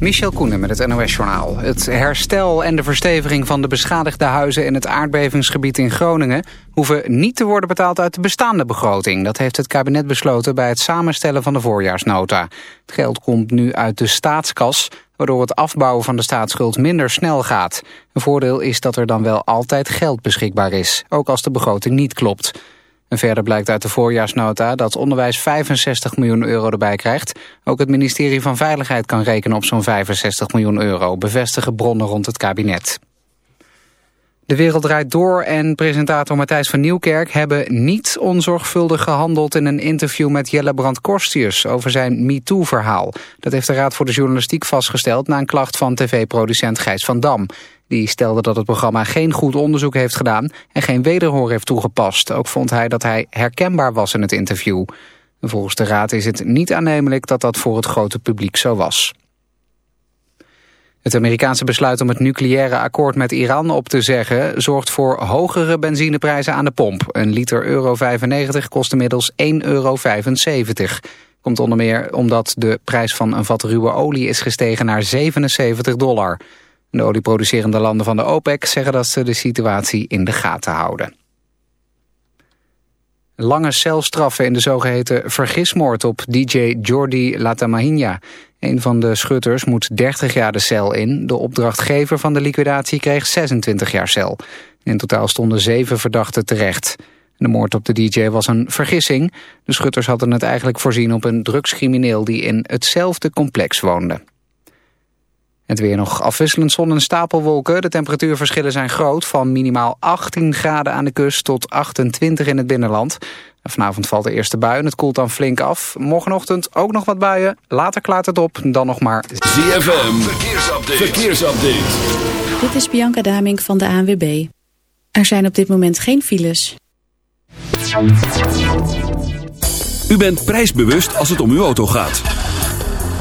Michel Koenen met het NOS-journaal. Het herstel en de versteviging van de beschadigde huizen in het aardbevingsgebied in Groningen... hoeven niet te worden betaald uit de bestaande begroting. Dat heeft het kabinet besloten bij het samenstellen van de voorjaarsnota. Het geld komt nu uit de staatskas, waardoor het afbouwen van de staatsschuld minder snel gaat. Een voordeel is dat er dan wel altijd geld beschikbaar is, ook als de begroting niet klopt. En verder blijkt uit de voorjaarsnota dat onderwijs 65 miljoen euro erbij krijgt. Ook het ministerie van Veiligheid kan rekenen op zo'n 65 miljoen euro, bevestigen bronnen rond het kabinet. De Wereld Draait Door en presentator Matthijs van Nieuwkerk hebben niet onzorgvuldig gehandeld in een interview met Jelle Brand Korstius over zijn MeToo-verhaal. Dat heeft de Raad voor de Journalistiek vastgesteld na een klacht van tv-producent Gijs van Dam. Die stelde dat het programma geen goed onderzoek heeft gedaan en geen wederhoor heeft toegepast. Ook vond hij dat hij herkenbaar was in het interview. Volgens de Raad is het niet aannemelijk dat dat voor het grote publiek zo was. Het Amerikaanse besluit om het nucleaire akkoord met Iran op te zeggen... zorgt voor hogere benzineprijzen aan de pomp. Een liter euro 95 kost inmiddels 1,75 euro. Komt onder meer omdat de prijs van een vat ruwe olie is gestegen naar 77 dollar. De olieproducerende landen van de OPEC zeggen dat ze de situatie in de gaten houden. Lange celstraffen in de zogeheten vergismoord op DJ Jordi Latamahinha. Een van de schutters moet 30 jaar de cel in. De opdrachtgever van de liquidatie kreeg 26 jaar cel. In totaal stonden zeven verdachten terecht. De moord op de DJ was een vergissing. De schutters hadden het eigenlijk voorzien op een drugscrimineel die in hetzelfde complex woonde. Het weer nog afwisselend zon en stapelwolken. De temperatuurverschillen zijn groot. Van minimaal 18 graden aan de kust tot 28 in het binnenland. Vanavond valt de eerste bui en het koelt dan flink af. Morgenochtend ook nog wat buien. Later klaart het op. Dan nog maar... ZFM. Verkeersupdate. Verkeersupdate. Dit is Bianca Daming van de ANWB. Er zijn op dit moment geen files. U bent prijsbewust als het om uw auto gaat.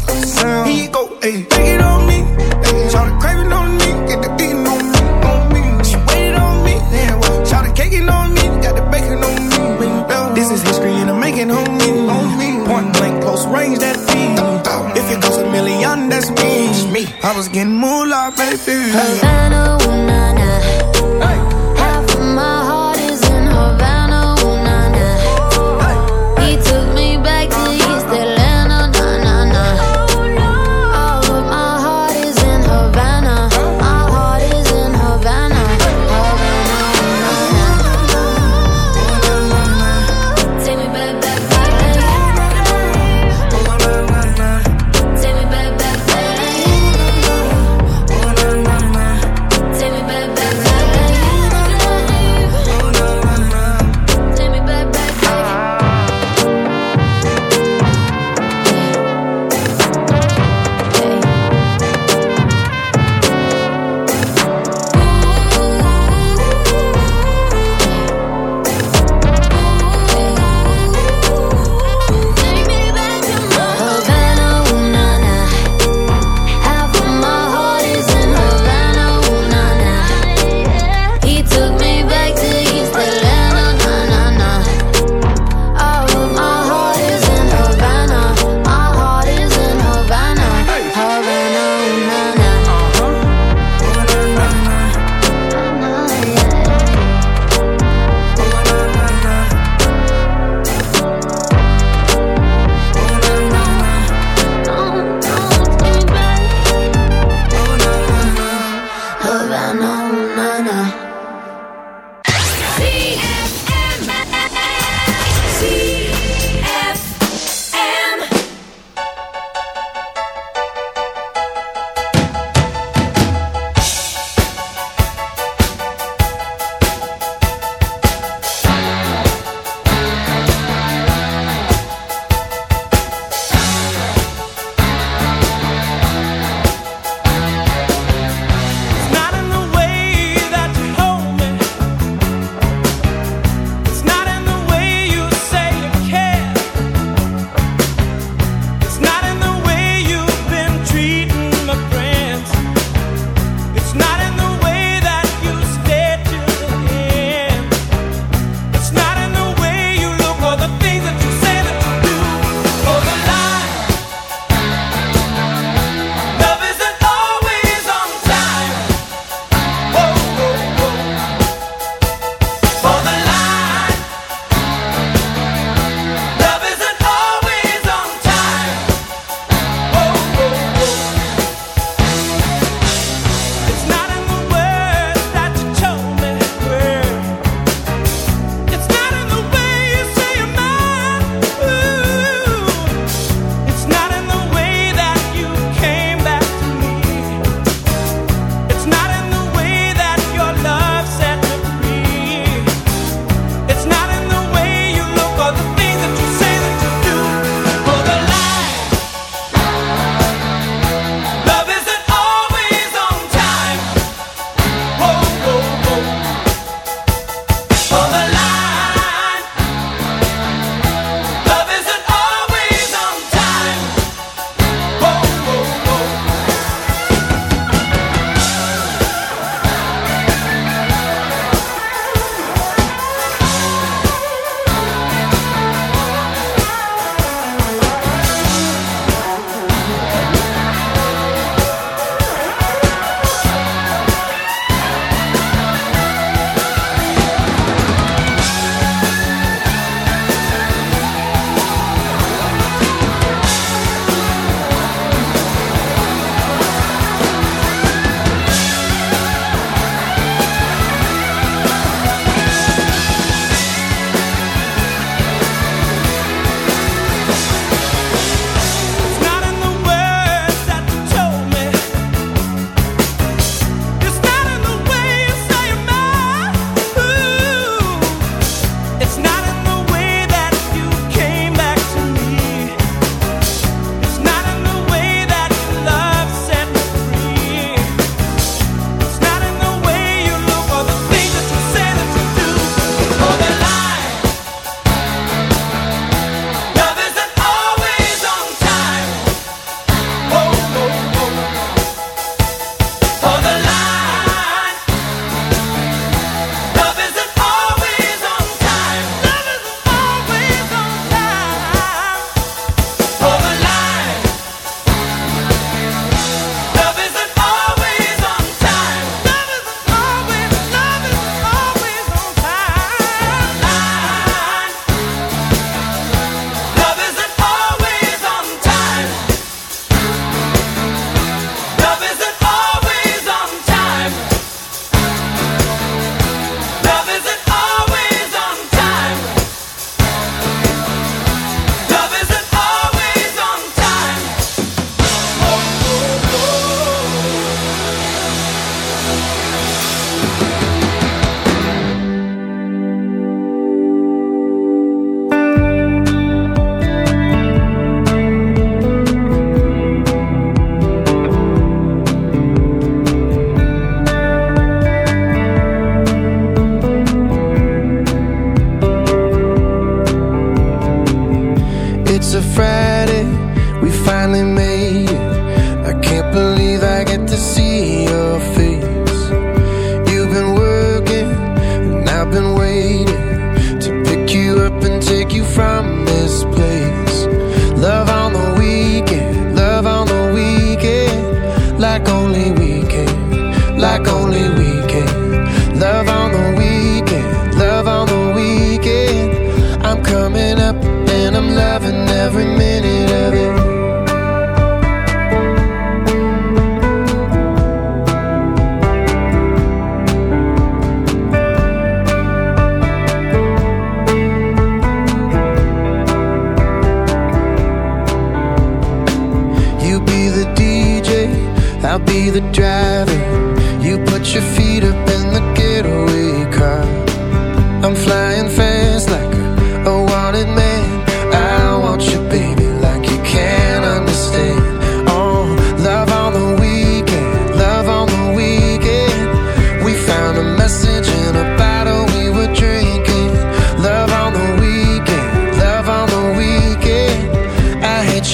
sound. Here you go, ayy. Take it on me. Ayy. Shout the craving on me. Get the beating on me. On me. She waited on me. Yeah, well. Shout the caking on me. Got the bacon on me. This is history and I'm making homie. On me. Point blank, close range, that feed. If it goes a million, that's me. me. I was getting moolah, baby. Havana, ooh, nah, nah. Hey.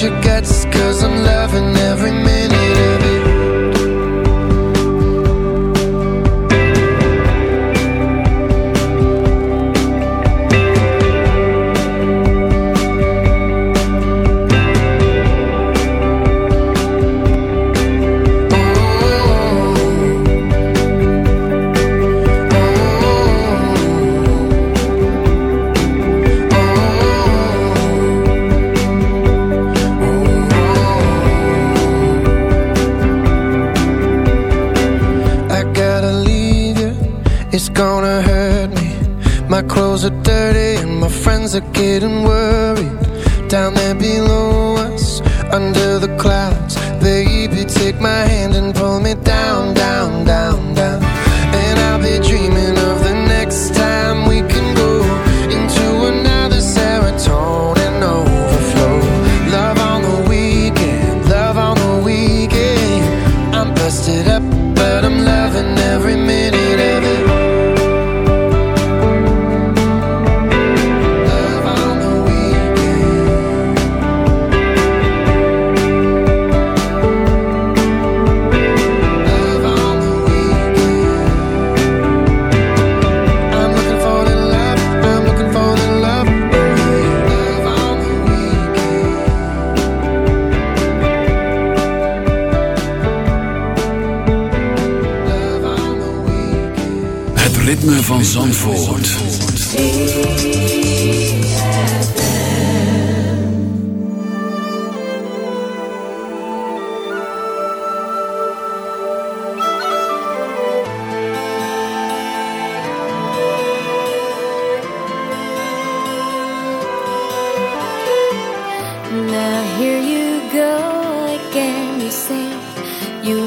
pressure gets Cause I'm loving every minute.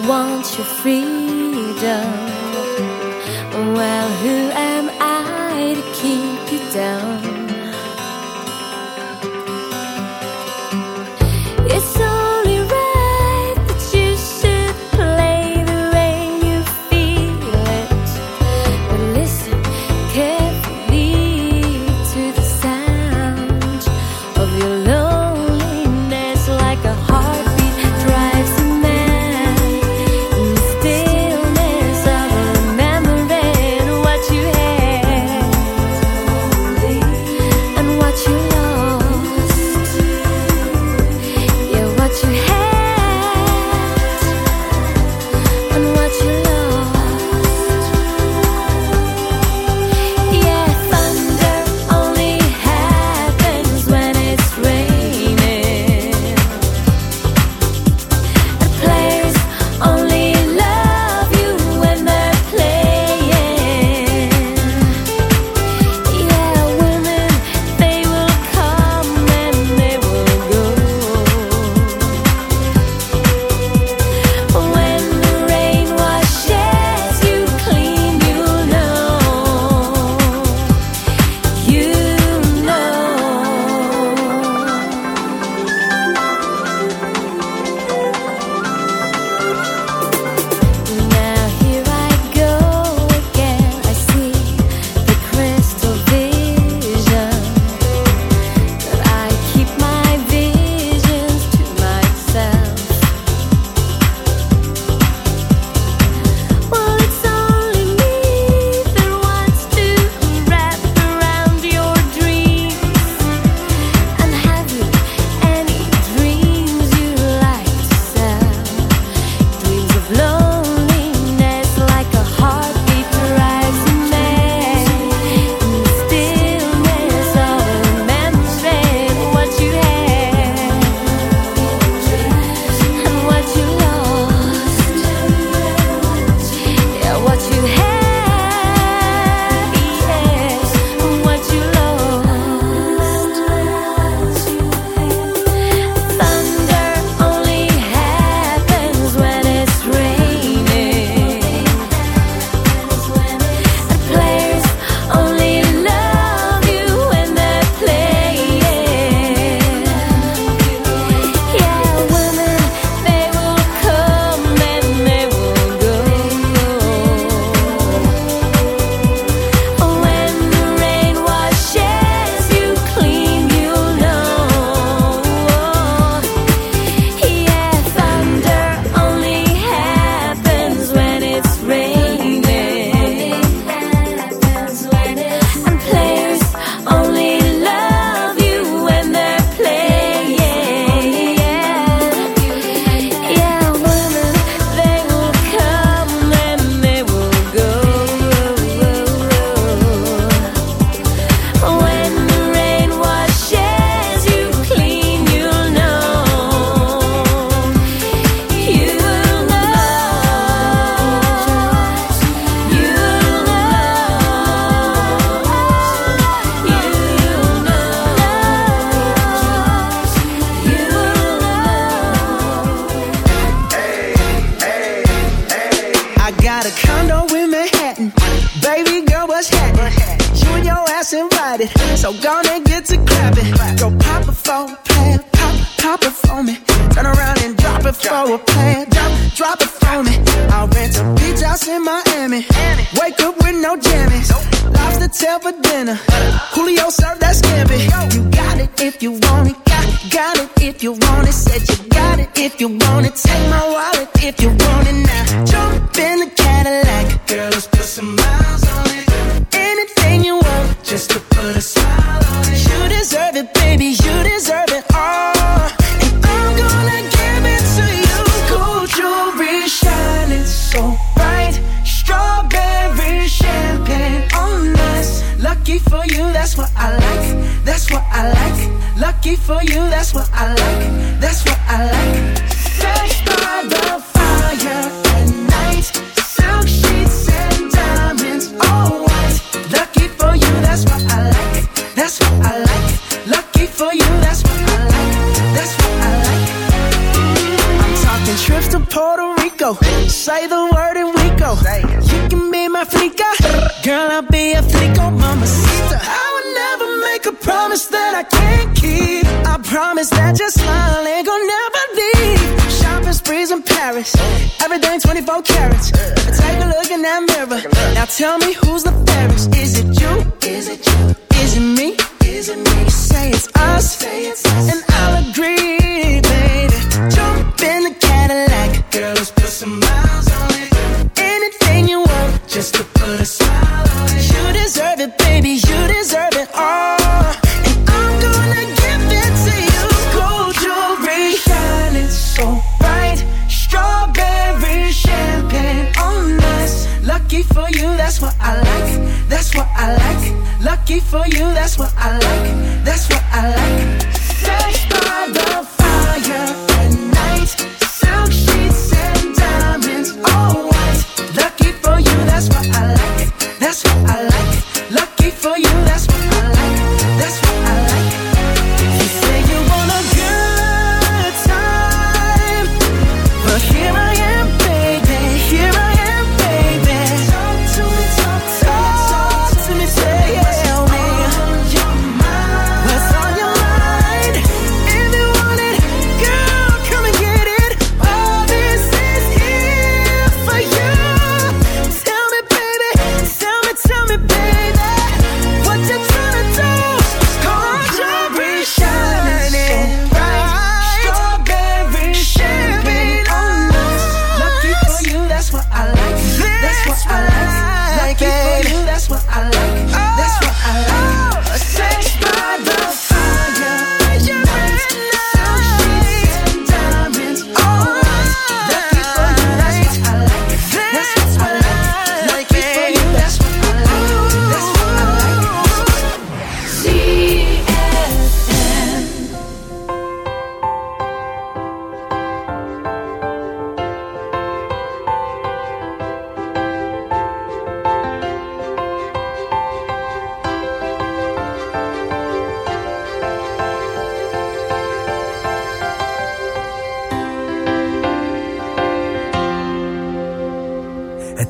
want your freedom.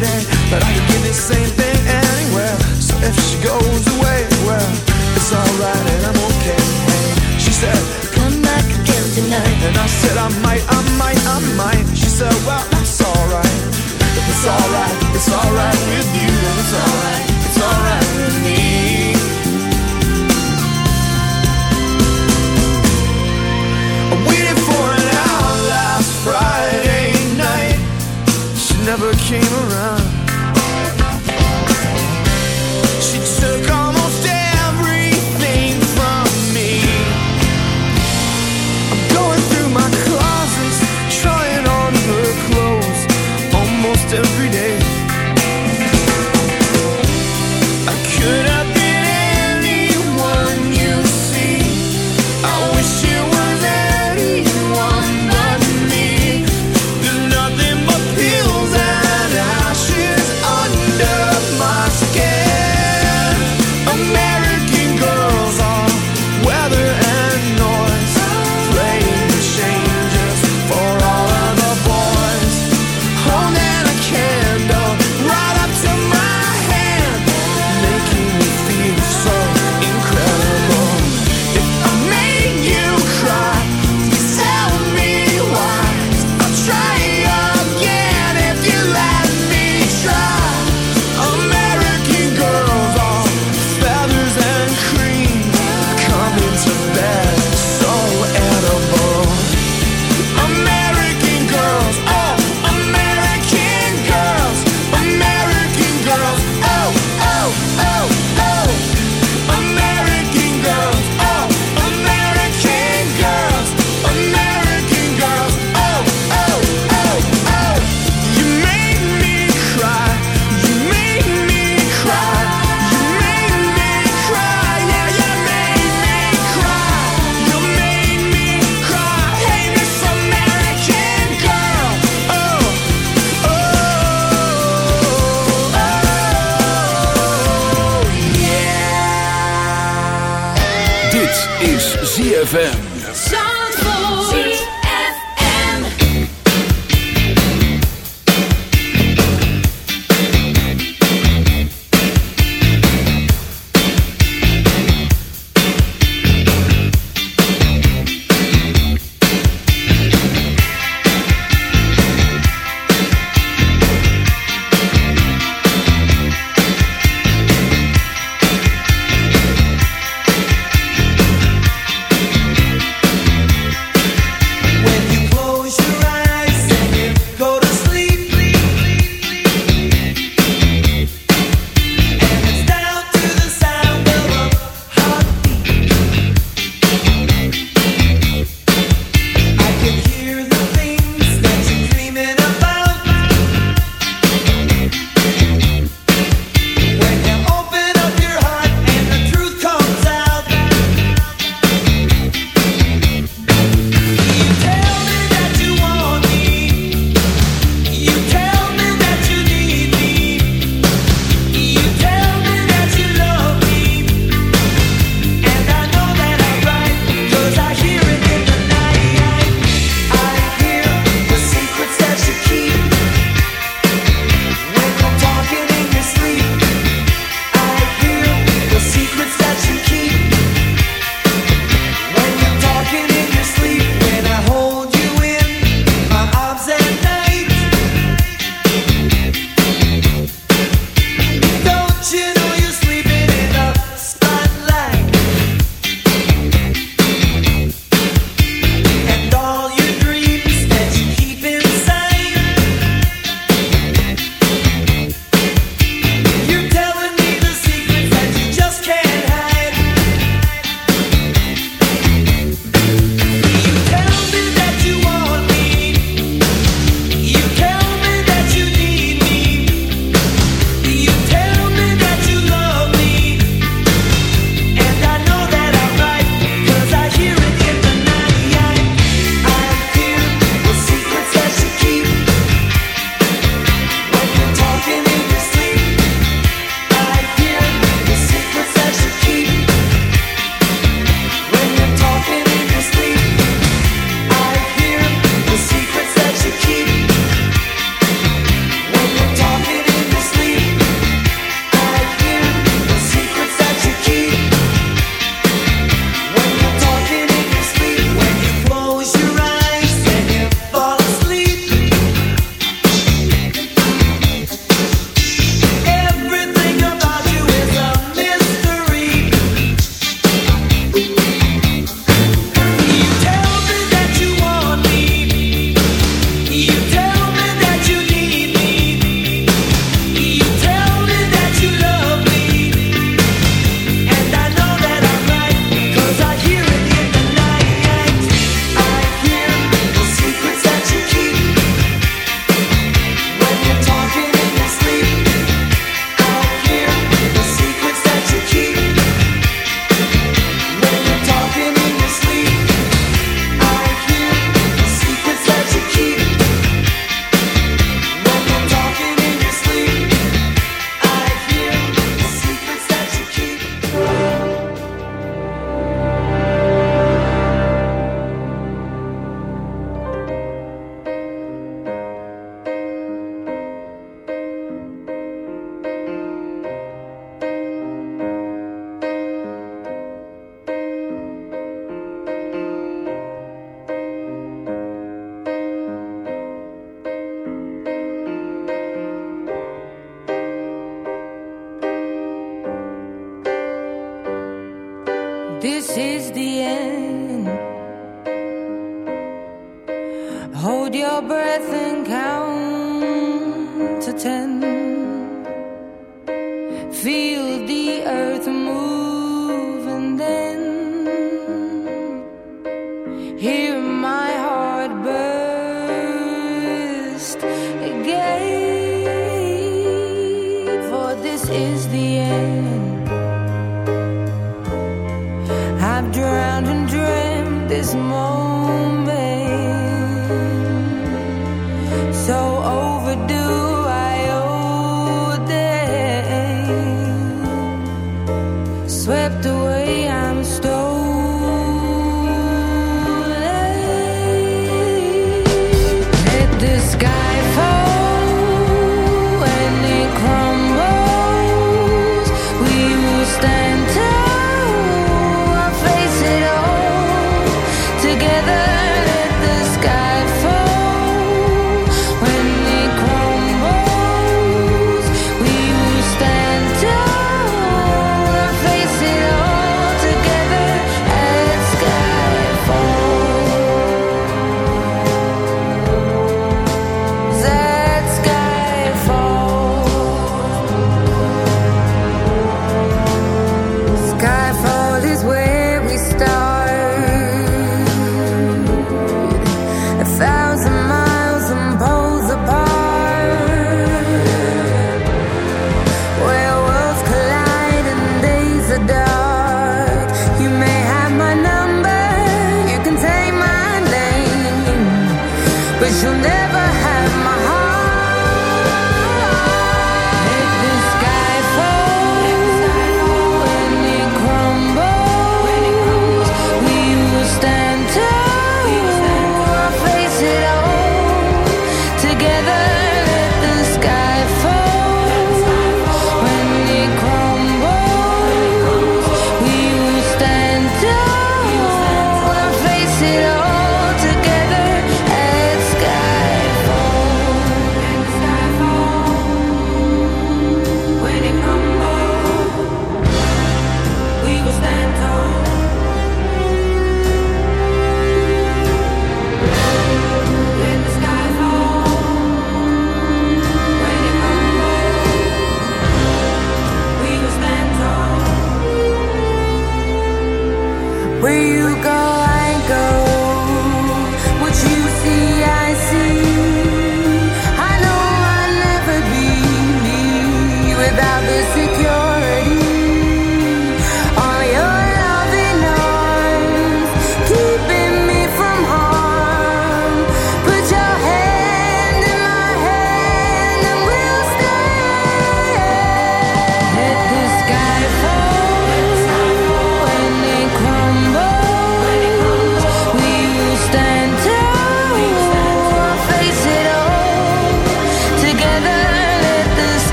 but I could give the same thing.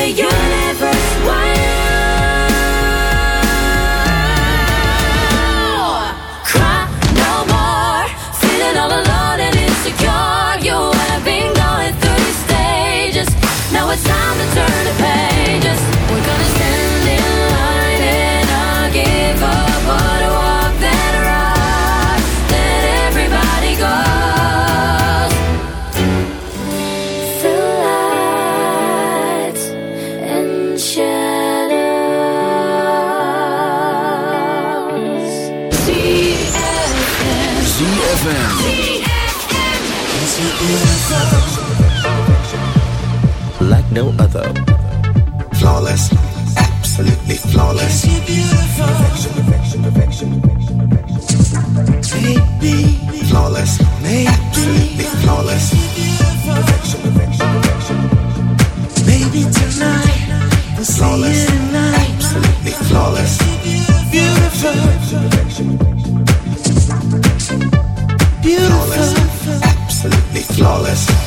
the universe. Why?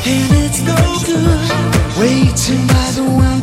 And it's no good waiting by the window.